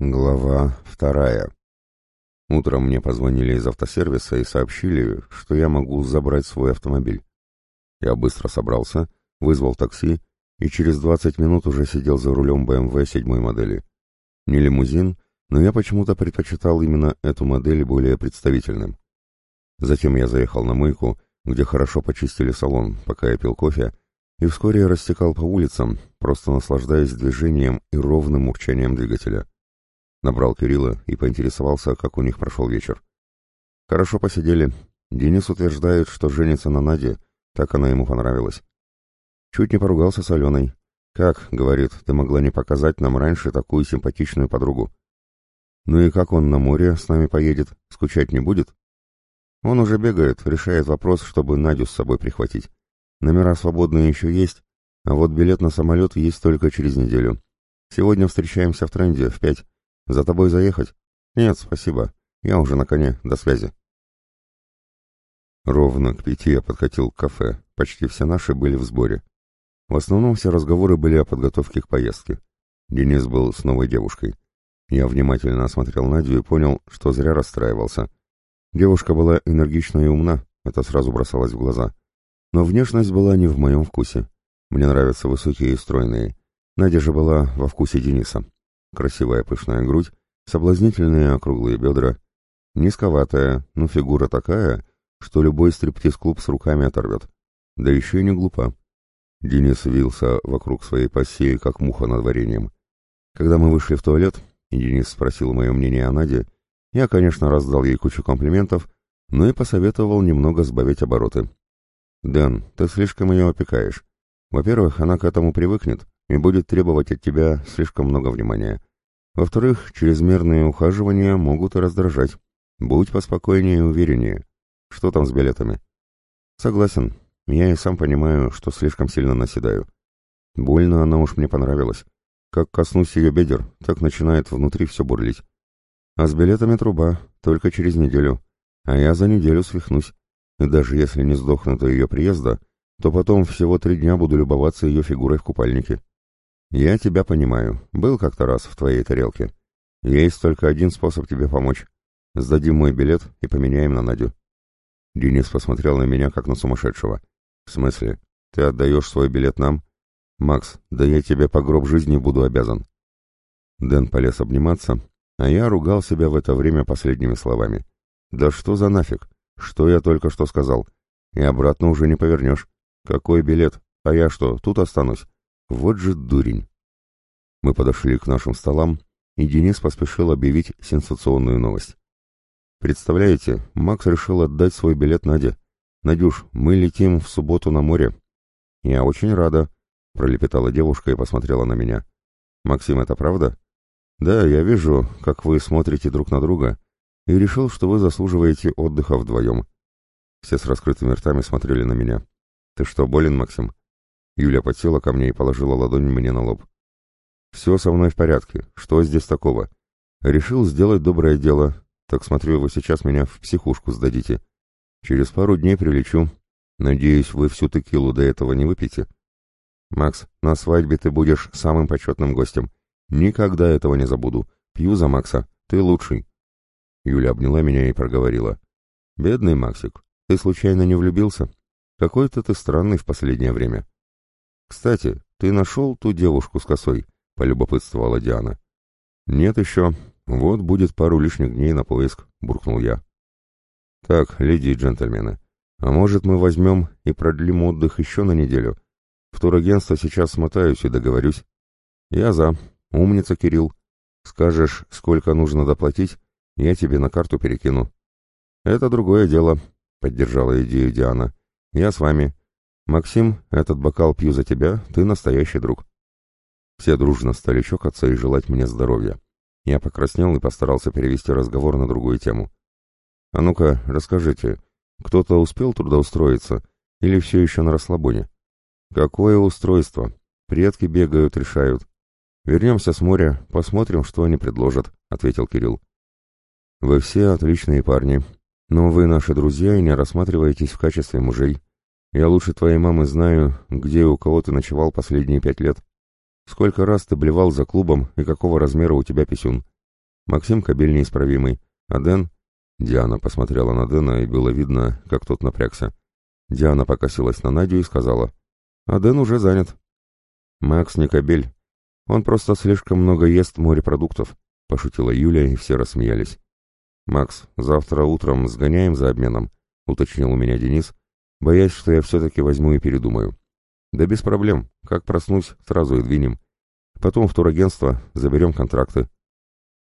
Глава вторая. Утром мне позвонили из автосервиса и сообщили, что я могу забрать свой автомобиль. Я быстро собрался, вызвал такси и через 20 минут уже сидел за рулем BMW седьмой модели. Не лимузин, но я почему-то предпочитал именно эту модель более представительным. Затем я заехал на мойку, где хорошо почистили салон, пока я пил кофе, и вскоре растекал по улицам, просто наслаждаясь движением и ровным урчанием двигателя. Набрал Кирилла и поинтересовался, как у них прошел вечер. Хорошо посидели. Денис утверждает, что женится на Наде, так она ему понравилась. Чуть не поругался с Аленой. «Как, — говорит, — ты могла не показать нам раньше такую симпатичную подругу?» «Ну и как он на море с нами поедет? Скучать не будет?» «Он уже бегает, решает вопрос, чтобы Надю с собой прихватить. Номера свободные еще есть, а вот билет на самолет есть только через неделю. Сегодня встречаемся в тренде в пять. За тобой заехать? Нет, спасибо. Я уже на коне. До связи. Ровно к пяти я подкатил к кафе. Почти все наши были в сборе. В основном все разговоры были о подготовке к поездке. Денис был с новой девушкой. Я внимательно осмотрел Надю и понял, что зря расстраивался. Девушка была энергична и умна, это сразу бросалось в глаза. Но внешность была не в моем вкусе. Мне нравятся высокие и стройные. Надя же была во вкусе Дениса. Красивая пышная грудь, соблазнительные округлые бедра, низковатая, но фигура такая, что любой стриптиз-клуб с руками оторвет. Да еще и не глупа. Денис вился вокруг своей пассии, как муха над вареньем. Когда мы вышли в туалет, и Денис спросил мое мнение о Наде, я, конечно, раздал ей кучу комплиментов, но и посоветовал немного сбавить обороты. «Дэн, ты слишком ее опекаешь. Во-первых, она к этому привыкнет, и будет требовать от тебя слишком много внимания. Во-вторых, чрезмерные ухаживания могут и раздражать. Будь поспокойнее и увереннее. Что там с билетами? Согласен. Я и сам понимаю, что слишком сильно наседаю. Больно она уж мне понравилась. Как коснусь ее бедер, так начинает внутри все бурлить. А с билетами труба, только через неделю. А я за неделю свихнусь. И даже если не сдохну до ее приезда, то потом всего три дня буду любоваться ее фигурой в купальнике. «Я тебя понимаю. Был как-то раз в твоей тарелке. Есть только один способ тебе помочь. Сдадим мой билет и поменяем на Надю». Денис посмотрел на меня, как на сумасшедшего. «В смысле? Ты отдаешь свой билет нам?» «Макс, да я тебе по гроб жизни буду обязан». Дэн полез обниматься, а я ругал себя в это время последними словами. «Да что за нафиг? Что я только что сказал? И обратно уже не повернешь. Какой билет? А я что, тут останусь? Вот же дурень. Мы подошли к нашим столам, и Денис поспешил объявить сенсационную новость. Представляете, Макс решил отдать свой билет Наде. «Надюш, мы летим в субботу на море». «Я очень рада», — пролепетала девушка и посмотрела на меня. «Максим, это правда?» «Да, я вижу, как вы смотрите друг на друга, и решил, что вы заслуживаете отдыха вдвоем». Все с раскрытыми ртами смотрели на меня. «Ты что, болен, Максим?» Юля подсела ко мне и положила ладонь мне на лоб. «Все со мной в порядке. Что здесь такого? Решил сделать доброе дело. Так смотрю, вы сейчас меня в психушку сдадите. Через пару дней прилечу. Надеюсь, вы всю текилу до этого не выпьете. Макс, на свадьбе ты будешь самым почетным гостем. Никогда этого не забуду. Пью за Макса. Ты лучший». Юля обняла меня и проговорила. «Бедный Максик, ты случайно не влюбился? Какой-то ты странный в последнее время». «Кстати, ты нашел ту девушку с косой?» — полюбопытствовала Диана. «Нет еще. Вот будет пару лишних дней на поиск», — буркнул я. «Так, леди и джентльмены, а может мы возьмем и продлим отдых еще на неделю? В турагентство сейчас смотаюсь и договорюсь». «Я за. Умница, Кирилл. Скажешь, сколько нужно доплатить, я тебе на карту перекину». «Это другое дело», — поддержала идею Диана. «Я с вами. «Максим, этот бокал пью за тебя, ты настоящий друг». Все дружно стали чокаться и желать мне здоровья. Я покраснел и постарался перевести разговор на другую тему. «А ну-ка, расскажите, кто-то успел трудоустроиться или все еще на расслабоне?» «Какое устройство? Предки бегают, решают. Вернемся с моря, посмотрим, что они предложат», — ответил Кирилл. «Вы все отличные парни, но вы наши друзья и не рассматриваетесь в качестве мужей», я лучше твоей мамы знаю, где и у кого ты ночевал последние пять лет. Сколько раз ты блевал за клубом и какого размера у тебя писюн. Максим Кобель неисправимый, а Дэн... Диана посмотрела на Дэна, и было видно, как тот напрягся. Диана покосилась на Надю и сказала, «А Дэн уже занят». «Макс не Кобель. Он просто слишком много ест морепродуктов», — пошутила Юля, и все рассмеялись. «Макс, завтра утром сгоняем за обменом», — уточнил у меня Денис, боясь, что я все-таки возьму и передумаю. «Да без проблем. Как проснусь, сразу и двинем. Потом в турагентство, заберем контракты».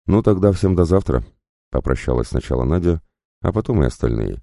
«Ну тогда всем до завтра», — попрощалась сначала Надя, а потом и остальные.